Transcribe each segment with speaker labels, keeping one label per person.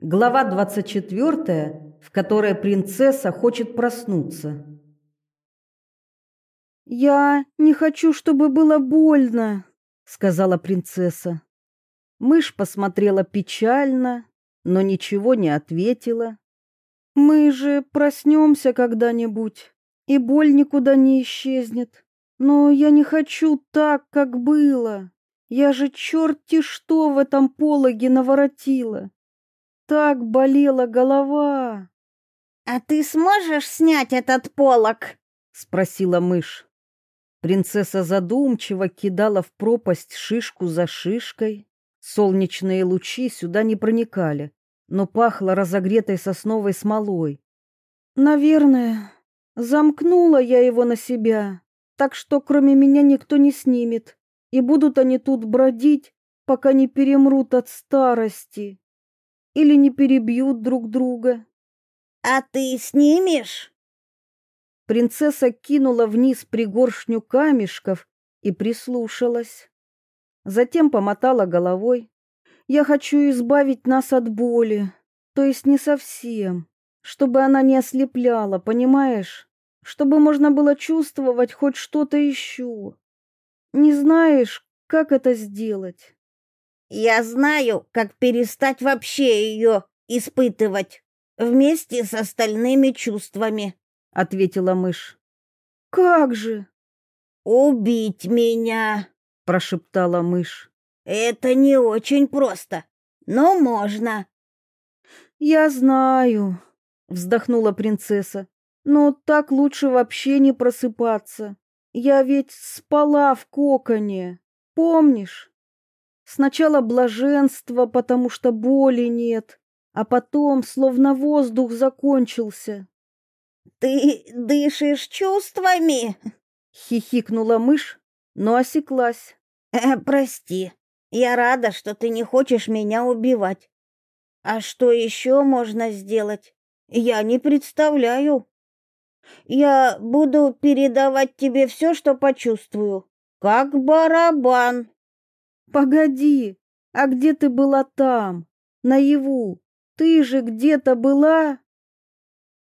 Speaker 1: Глава 24, в которой принцесса хочет проснуться.
Speaker 2: «Я не хочу, чтобы было больно», — сказала принцесса. Мышь посмотрела печально, но ничего не ответила. «Мы же проснемся когда-нибудь, и боль никуда не исчезнет. Но я не хочу так, как было. Я же черти что в этом пологе наворотила так болела голова.
Speaker 3: «А ты сможешь снять этот полог?»
Speaker 2: — спросила мышь. Принцесса задумчиво кидала в пропасть шишку за шишкой. Солнечные лучи сюда не проникали, но пахло разогретой сосновой смолой. «Наверное, замкнула я его на себя, так что кроме меня никто не снимет, и будут они тут бродить, пока не перемрут от старости» или не перебьют друг друга.
Speaker 3: А ты снимешь?
Speaker 2: Принцесса кинула вниз пригоршню камешков и прислушалась. Затем помотала головой. Я хочу избавить нас от боли, то есть не совсем, чтобы она не ослепляла, понимаешь? Чтобы можно было чувствовать хоть что-то еще. Не знаешь, как это сделать?
Speaker 3: Я знаю, как перестать вообще ее испытывать вместе с остальными чувствами, ответила мышь.
Speaker 2: Как же?
Speaker 3: Убить меня, прошептала мышь. Это не очень просто, но можно.
Speaker 2: Я знаю, вздохнула принцесса. Но так лучше вообще не просыпаться. Я ведь спала в коконе. Помнишь? Сначала блаженство, потому что боли нет, а потом словно воздух закончился.
Speaker 3: Ты дышишь чувствами?
Speaker 2: хихикнула мышь, но осеклась.
Speaker 3: Э, прости. Я рада, что ты не хочешь меня убивать. А что еще можно сделать? Я не представляю. Я буду передавать тебе все, что почувствую, как барабан.
Speaker 2: Погоди, а где ты была там, наяву? Ты же где-то была?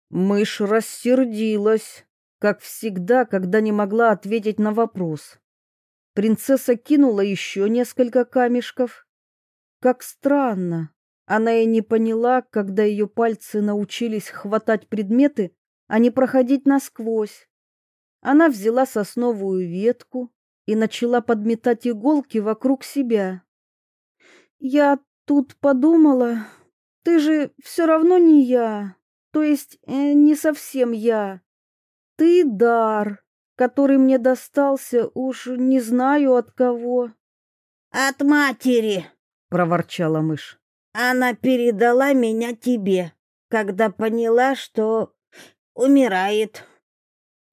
Speaker 2: Мышь рассердилась, как всегда, когда не могла ответить на вопрос. Принцесса кинула еще несколько камешков. Как странно. Она и не поняла, когда ее пальцы научились хватать предметы, а не проходить насквозь. Она взяла сосновую ветку, и начала подметать иголки вокруг себя. Я тут подумала, ты же все равно не я, то есть э, не совсем я. Ты дар, который мне достался, уж не знаю от кого.
Speaker 3: От матери, проворчала мышь. Она передала меня тебе, когда поняла, что умирает.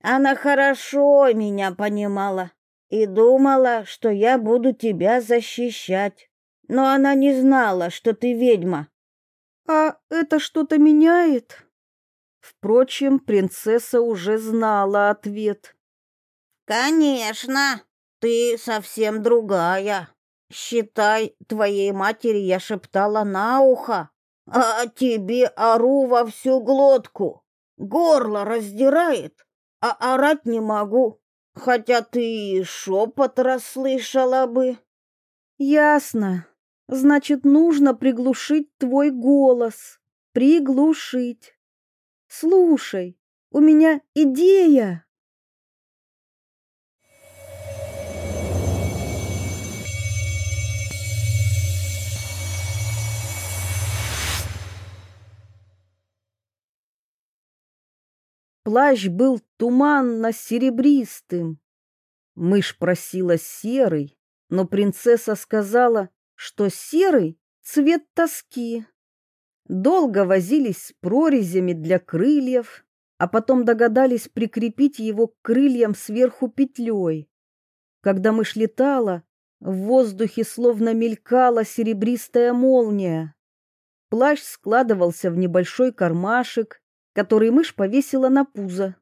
Speaker 3: Она хорошо меня понимала и думала, что я буду тебя защищать. Но она не знала, что ты ведьма.
Speaker 2: А это что-то меняет? Впрочем, принцесса уже знала ответ.
Speaker 3: Конечно, ты совсем другая. Считай, твоей матери я шептала на ухо, а тебе ору во всю глотку. Горло раздирает, а орать не могу хотя ты шепот расслышала бы.
Speaker 2: Ясно. Значит, нужно приглушить твой голос. Приглушить. Слушай, у меня идея. Плащ был туманно-серебристым. Мышь просила серый, но принцесса сказала, что серый — цвет тоски. Долго возились с прорезями для крыльев, а потом догадались прикрепить его к крыльям сверху петлей. Когда мышь летала, в воздухе словно мелькала серебристая молния. Плащ складывался в небольшой кармашек, который мышь повесила на пузо.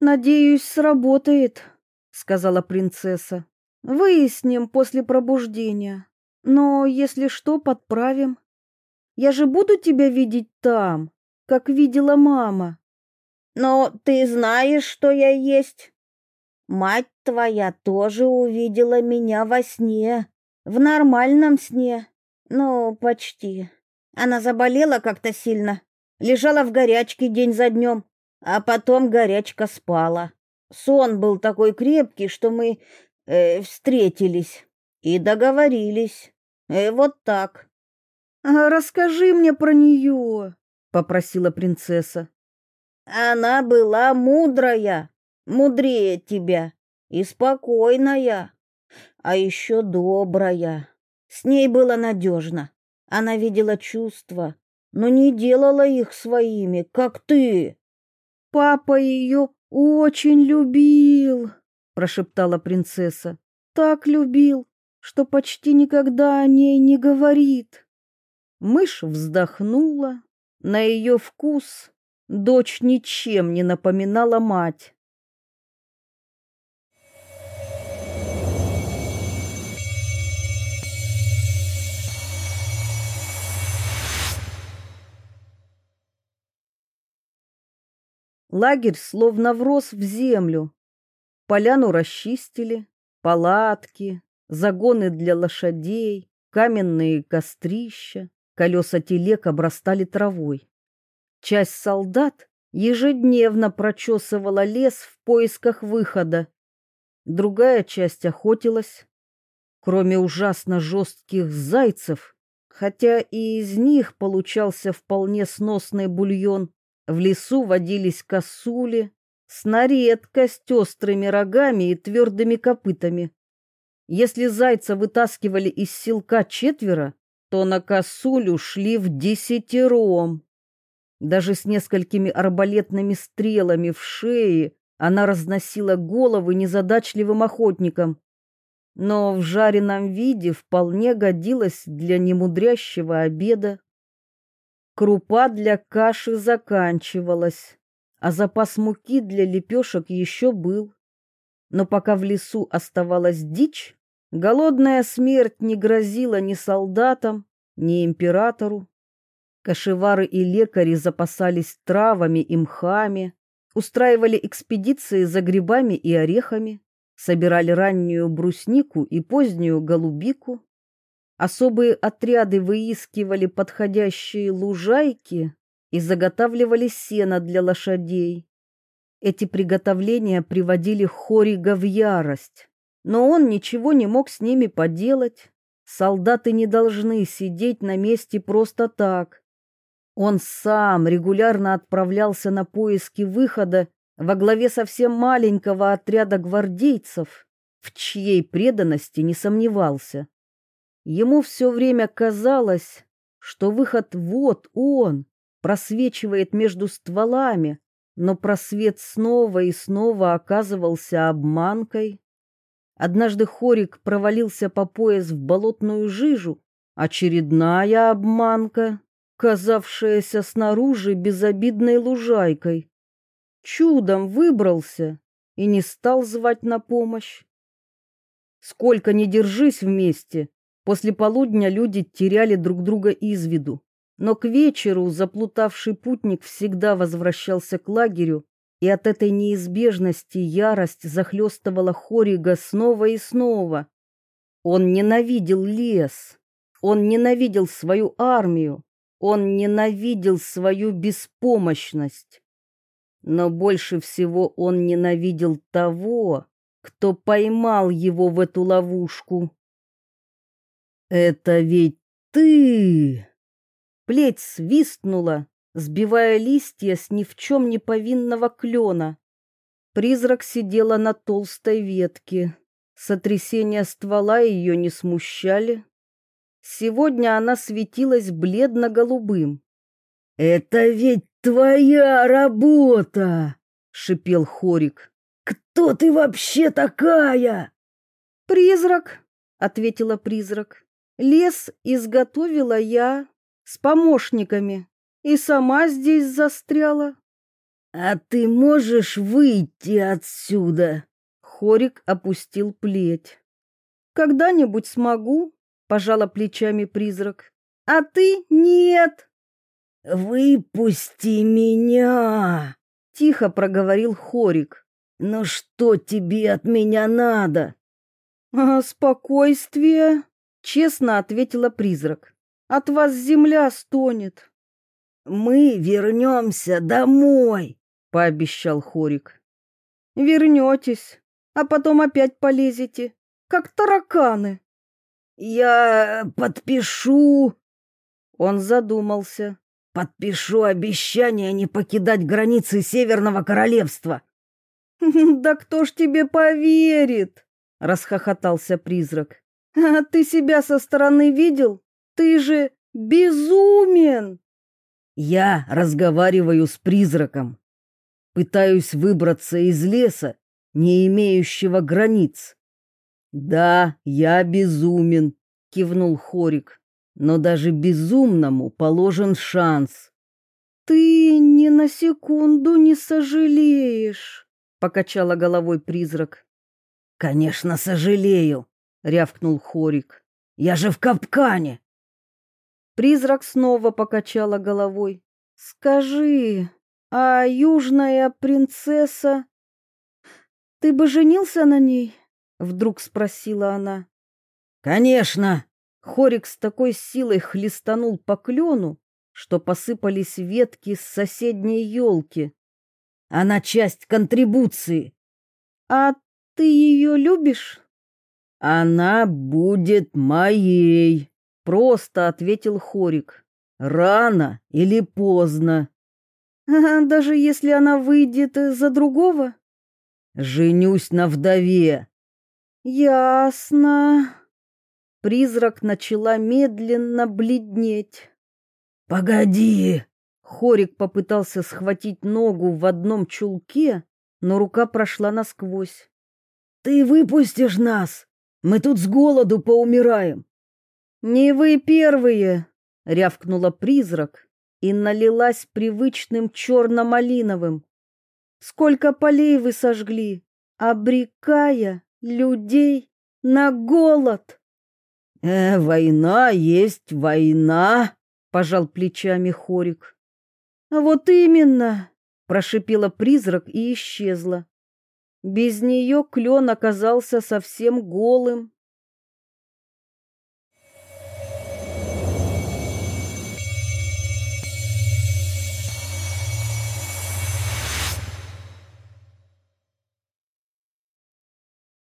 Speaker 2: «Надеюсь, сработает», — сказала принцесса. «Выясним после пробуждения. Но если что, подправим». Я же буду тебя видеть там, как видела мама.
Speaker 3: Но ты знаешь, что я есть. Мать твоя тоже увидела меня во сне, в нормальном сне. Ну, почти. Она заболела как-то сильно, лежала в горячке день за днем, а потом горячка спала. Сон был такой крепкий, что мы э, встретились и договорились. Э, вот так.
Speaker 2: А расскажи мне про нее, попросила принцесса.
Speaker 3: Она была мудрая, мудрее тебя и спокойная, а еще добрая. С ней было надежно. Она видела чувства, но не делала их своими, как ты.
Speaker 2: Папа ее очень любил, прошептала принцесса. Так любил, что почти никогда о ней не говорит. Мышь вздохнула. На ее вкус дочь ничем не напоминала мать. Лагерь словно врос в землю. Поляну расчистили, палатки, загоны для лошадей, каменные кострища, колеса телег обрастали травой. Часть солдат ежедневно прочесывала лес в поисках выхода. Другая часть охотилась. Кроме ужасно жестких зайцев, хотя и из них получался вполне сносный бульон, в лесу водились косули с на редкость острыми рогами и твердыми копытами. Если зайца вытаскивали из селка четверо, то на косулю шли в десятером. Даже с несколькими арбалетными стрелами в шее она разносила головы незадачливым охотникам. Но в жареном виде вполне годилась для немудрящего обеда. Крупа для каши заканчивалась, а запас муки для лепешек еще был. Но пока в лесу оставалась дичь, голодная смерть не грозила ни солдатам, ни императору. Кошевары и лекари запасались травами и мхами, устраивали экспедиции за грибами и орехами, собирали раннюю бруснику и позднюю голубику, Особые отряды выискивали подходящие лужайки и заготавливали сено для лошадей. Эти приготовления приводили Хорига в ярость, но он ничего не мог с ними поделать. Солдаты не должны сидеть на месте просто так. Он сам регулярно отправлялся на поиски выхода во главе совсем маленького отряда гвардейцев, в чьей преданности не сомневался. Ему все время казалось, что выход вот он, просвечивает между стволами, но просвет снова и снова оказывался обманкой. Однажды Хорик провалился по пояс в болотную жижу, очередная обманка, казавшаяся снаружи безобидной лужайкой. Чудом выбрался и не стал звать на помощь. Сколько ни держись вместе, После полудня люди теряли друг друга из виду, но к вечеру заплутавший путник всегда возвращался к лагерю, и от этой неизбежности ярость захлестывала Хорига снова и снова. Он ненавидел лес, он ненавидел свою армию, он ненавидел свою беспомощность. Но больше всего он ненавидел того, кто поймал его в эту ловушку. «Это ведь ты!» Плеть свистнула, сбивая листья с ни в чем не повинного клена. Призрак сидела на толстой ветке. Сотрясения ствола ее не смущали. Сегодня она светилась бледно-голубым. «Это ведь твоя работа!» — шипел Хорик. «Кто ты вообще такая?» «Призрак», — ответила призрак. Лес изготовила я с помощниками и сама здесь застряла. А ты можешь выйти отсюда? Хорик опустил плеть. Когда-нибудь смогу, пожала плечами призрак. а ты нет.
Speaker 3: Выпусти меня,
Speaker 2: тихо проговорил Хорик.
Speaker 3: Ну что тебе от меня надо?
Speaker 2: А, спокойствие, честно ответила призрак. От вас земля стонет.
Speaker 3: Мы вернемся домой,
Speaker 2: пообещал Хорик. Вернетесь, а потом опять полезете, как тараканы.
Speaker 3: Я подпишу.
Speaker 2: Он задумался.
Speaker 3: Подпишу обещание не покидать границы Северного королевства.
Speaker 2: Да кто ж тебе поверит? расхохотался призрак. А ты себя со стороны видел? Ты же безумен.
Speaker 3: Я разговариваю с призраком. Пытаюсь выбраться из леса, не имеющего границ. Да, я безумен, кивнул Хорик. Но даже безумному положен шанс.
Speaker 2: Ты ни на секунду не сожалеешь, покачала головой призрак.
Speaker 3: Конечно, сожалею, рявкнул Хорик. Я же в капкане.
Speaker 2: Призрак снова покачала головой. Скажи, а южная принцесса Ты бы женился на ней? вдруг спросила она.
Speaker 3: Конечно.
Speaker 2: Хорик с такой силой хлестанул по клену, что посыпались ветки с соседней елки.
Speaker 3: Она часть контрибуции.
Speaker 2: А ты ее любишь?
Speaker 3: Она будет моей, просто ответил Хорик. Рано или поздно.
Speaker 2: Даже если она выйдет за другого?
Speaker 3: Женюсь на вдове.
Speaker 2: Ясно. Призрак начала медленно бледнеть.
Speaker 3: Погоди.
Speaker 2: Хорик попытался схватить ногу в одном чулке, но рука прошла насквозь.
Speaker 3: Ты выпустишь нас? Мы тут с голоду поумираем.
Speaker 2: Не вы первые, рявкнула призрак и налилась привычным черно-малиновым. Сколько полей вы сожгли, обрекая людей на голод.
Speaker 3: Э, война есть война, пожал плечами Хорик.
Speaker 2: А вот именно, прошипела призрак и исчезла. Без нее клен оказался совсем голым.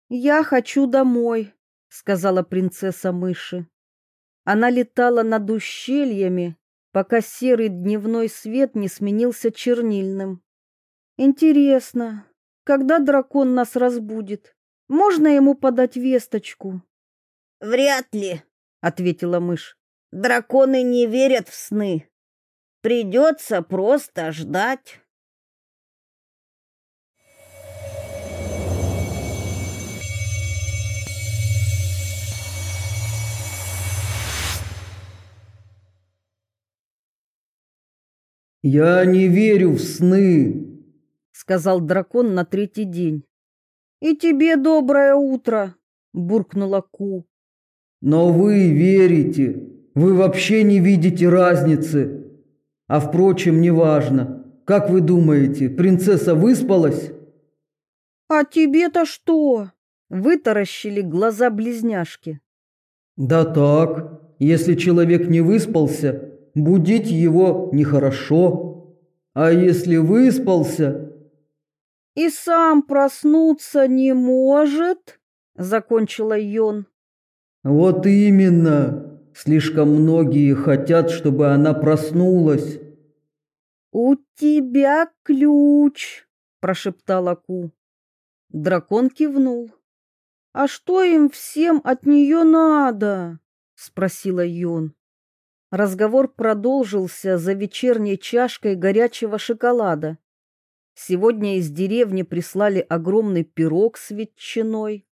Speaker 2: Я хочу домой, сказала принцесса мыши. Она летала над ущельями, пока серый дневной свет не сменился чернильным. Интересно, когда дракон нас разбудит? Можно ему подать весточку?
Speaker 3: Вряд ли,
Speaker 2: ответила мышь.
Speaker 3: Драконы не верят в сны. Придется просто ждать.
Speaker 4: «Я не верю в сны», —
Speaker 2: сказал дракон на третий день. «И тебе доброе утро», — буркнула Ку.
Speaker 4: «Но вы верите. Вы вообще не видите разницы. А впрочем, неважно. Как вы думаете, принцесса выспалась?»
Speaker 2: «А тебе-то что?» — вытаращили глаза близняшки.
Speaker 4: «Да так, если человек не выспался, будить его нехорошо. А если выспался...
Speaker 2: И сам проснуться не может, закончила Йон.
Speaker 4: Вот именно. Слишком многие хотят, чтобы она проснулась.
Speaker 2: У тебя ключ, прошептала Ку. Дракон кивнул. А что им всем от нее надо? спросила Йон. Разговор продолжился за вечерней чашкой горячего шоколада. Сегодня из деревни прислали огромный пирог с ветчиной.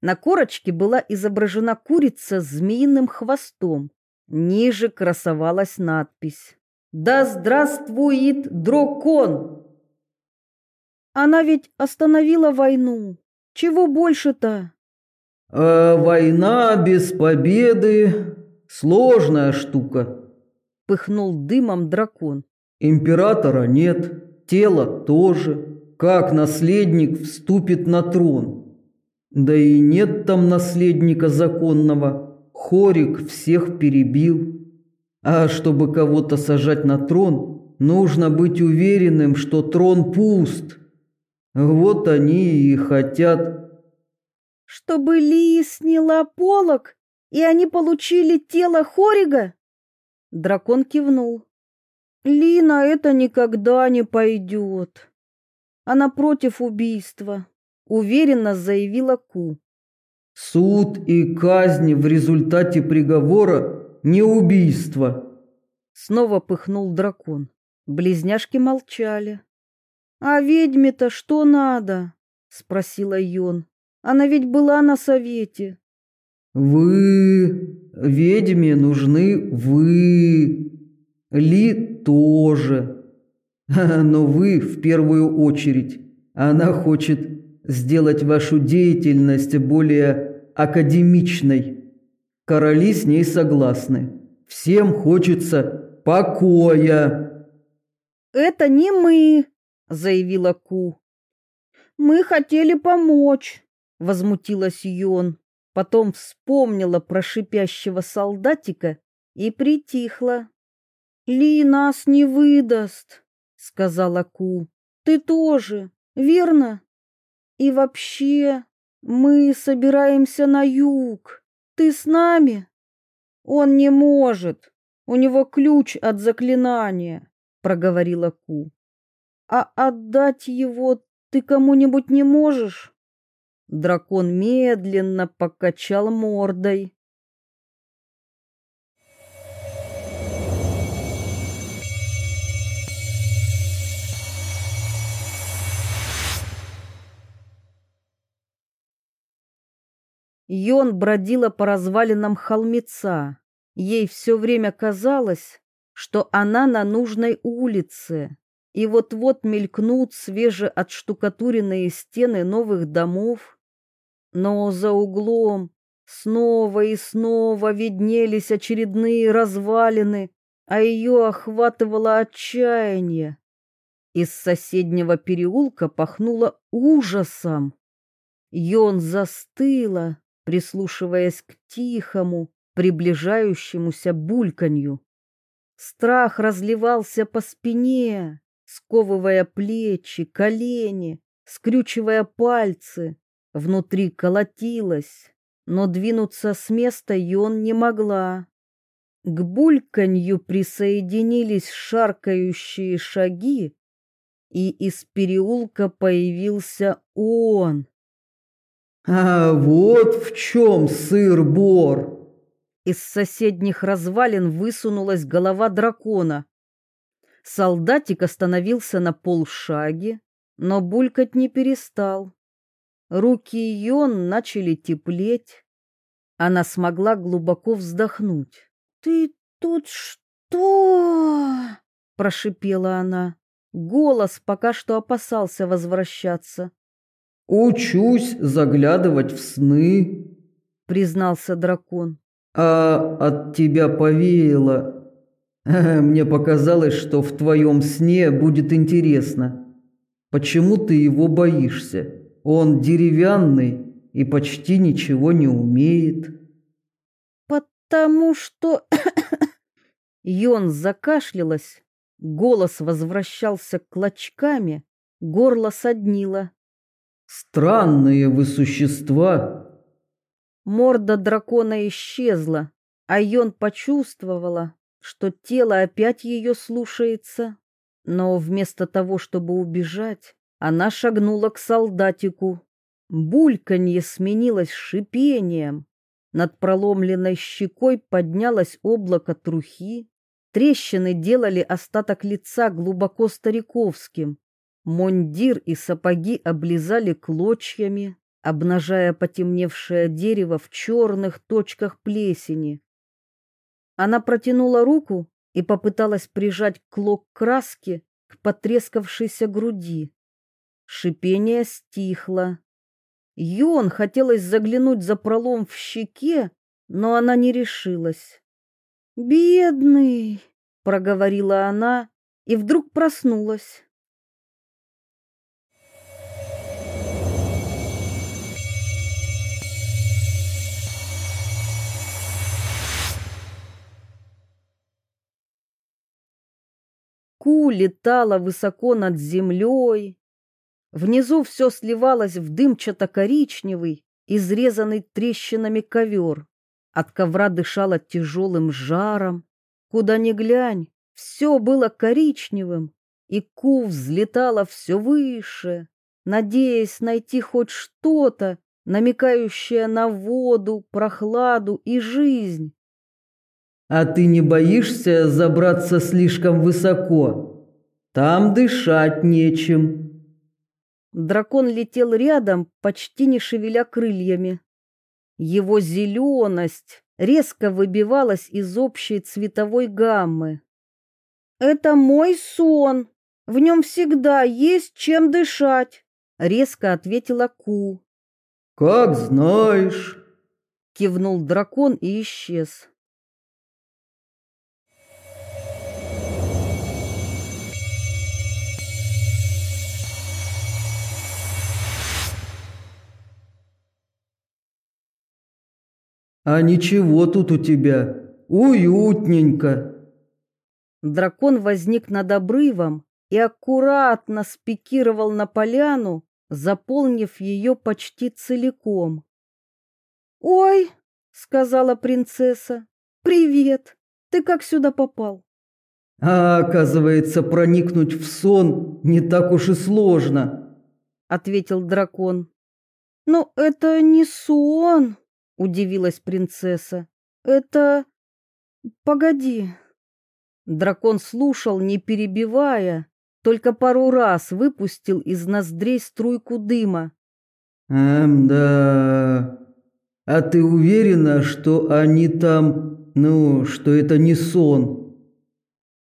Speaker 2: На корочке была изображена курица с змеиным хвостом. Ниже красовалась надпись «Да здравствует дракон!» Она ведь остановила войну. Чего больше-то?
Speaker 4: «А война без победы сложная штука.
Speaker 2: Пыхнул дымом дракон.
Speaker 4: Императора нет, тело тоже. Как наследник вступит на трон? Да и нет там наследника законного. Хорик всех перебил. А чтобы кого-то сажать на трон, нужно быть уверенным, что трон пуст. Вот они и хотят
Speaker 2: чтобы Ли сняла полог, и они получили тело Хорига? Дракон кивнул. Ли на это никогда не пойдет. Она против убийства, уверенно заявила Ку.
Speaker 4: Суд и казнь в результате приговора не убийство.
Speaker 2: Снова пыхнул дракон. Близняшки молчали. А ведьме-то что надо? спросила Йон. Она ведь была на совете.
Speaker 4: Вы, ведьме нужны вы. Ли тоже. Но вы в первую очередь. Она хочет сделать вашу деятельность более академичной. Короли с ней согласны. Всем хочется покоя.
Speaker 2: Это не мы, заявила Ку. Мы хотели помочь возмутилась Йон, потом вспомнила про шипящего солдатика и притихла. Ли нас не выдаст, сказала Ку. Ты тоже, верно? И вообще, мы собираемся на юг. Ты с нами? Он не может. У него ключ от заклинания, проговорила Ку. А отдать его ты кому-нибудь не можешь? Дракон медленно покачал мордой. Йон бродила по развалинам холмеца. Ей все время казалось, что она на нужной улице, и вот-вот мелькнут свежеотштукатуренные стены новых домов, но за углом снова и снова виднелись очередные развалины, а ее охватывало отчаяние. Из соседнего переулка пахнуло ужасом. Йон застыла, прислушиваясь к тихому, приближающемуся бульканью. Страх разливался по спине, сковывая плечи, колени, скрючивая пальцы. Внутри колотилось, но двинуться с места Йон не могла. К бульканью присоединились шаркающие шаги, и из переулка появился он.
Speaker 4: «А вот в чем сыр-бор!»
Speaker 2: Из соседних развалин высунулась голова дракона. Солдатик остановился на полшаге, но булькать не перестал. Руки Йон начали теплеть. Она смогла глубоко вздохнуть. «Ты тут что?» – прошипела она. Голос пока что опасался возвращаться.
Speaker 4: «Учусь заглядывать в сны», — признался дракон. «А от тебя повеяло. Мне показалось, что в твоем сне будет интересно. Почему ты его боишься?» Он деревянный и почти ничего не умеет.
Speaker 2: Потому что Йон закашлялась, голос возвращался клочками, горло соднило.
Speaker 4: Странные вы существа.
Speaker 2: Морда дракона исчезла, а Йон почувствовала, что тело опять ее слушается. Но вместо того, чтобы убежать, она шагнула к солдатику. Бульканье сменилось шипением. Над проломленной щекой поднялось облако трухи. Трещины делали остаток лица глубоко стариковским. Мондир и сапоги облизали клочьями, обнажая потемневшее дерево в черных точках плесени. Она протянула руку и попыталась прижать клок краски к потрескавшейся груди. Шипение стихло. Йон хотелось заглянуть за пролом в щеке, но она не решилась. Бедный, проговорила она и вдруг проснулась. Ку летала высоко над землей. Внизу все сливалось в дымчато-коричневый, изрезанный трещинами ковер. От ковра дышало тяжелым жаром. Куда ни глянь, все было коричневым, и Ку взлетала все выше, надеясь найти хоть что-то, намекающее на воду, прохладу и жизнь.
Speaker 4: А ты не боишься забраться слишком высоко? Там дышать нечем.
Speaker 2: Дракон летел рядом, почти не шевеля крыльями. Его зеленость резко выбивалась из общей цветовой гаммы. «Это мой сон. В нем всегда есть чем дышать», — резко ответила Ку.
Speaker 4: «Как знаешь», —
Speaker 2: кивнул дракон и исчез.
Speaker 4: А ничего тут у тебя, уютненько.
Speaker 2: Дракон возник над обрывом и аккуратно спикировал на поляну, заполнив ее почти целиком. «Ой!» — сказала принцесса. «Привет! Ты как сюда попал?»
Speaker 4: «А оказывается, проникнуть в сон не так уж и сложно», —
Speaker 2: ответил дракон. «Но это не сон», удивилась принцесса. Это Погоди. Дракон слушал, не перебивая, только пару раз выпустил из ноздрей струйку дыма.
Speaker 4: Эм, да. А ты уверена, что они там, ну, что это не сон?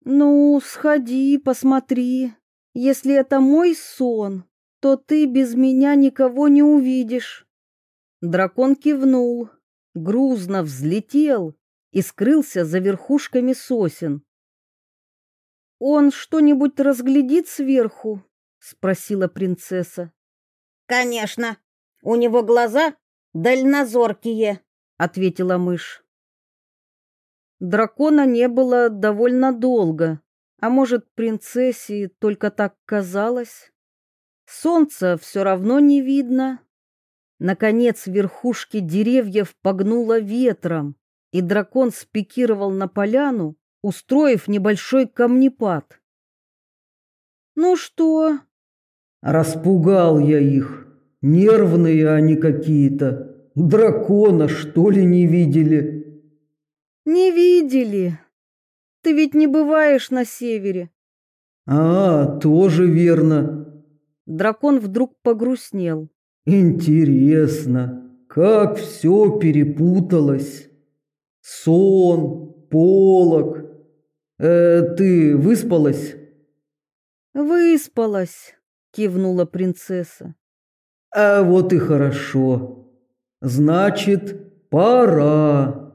Speaker 2: Ну, сходи, посмотри. Если это мой сон, то ты без меня никого не увидишь. Дракон кивнул, грузно взлетел и скрылся за верхушками сосен. «Он что-нибудь разглядит сверху?» — спросила принцесса.
Speaker 3: «Конечно, у него глаза дальнозоркие», — ответила мышь.
Speaker 2: Дракона не было довольно долго, а может, принцессе только так казалось. Солнца все равно не видно, Наконец верхушки деревьев погнуло ветром, и дракон спикировал на поляну, устроив небольшой камнепад. «Ну что?»
Speaker 4: «Распугал я их. Нервные они какие-то. Дракона, что ли, не видели?»
Speaker 2: «Не видели. Ты ведь не бываешь на севере».
Speaker 4: «А, тоже верно».
Speaker 2: Дракон вдруг погрустнел.
Speaker 4: Интересно, как все перепуталось. Сон, полог. Э, ты выспалась?
Speaker 2: Выспалась, кивнула принцесса.
Speaker 4: А вот и хорошо. Значит, пора.